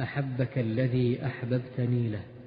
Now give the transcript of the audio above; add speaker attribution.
Speaker 1: أحبك الذي أحببتني له.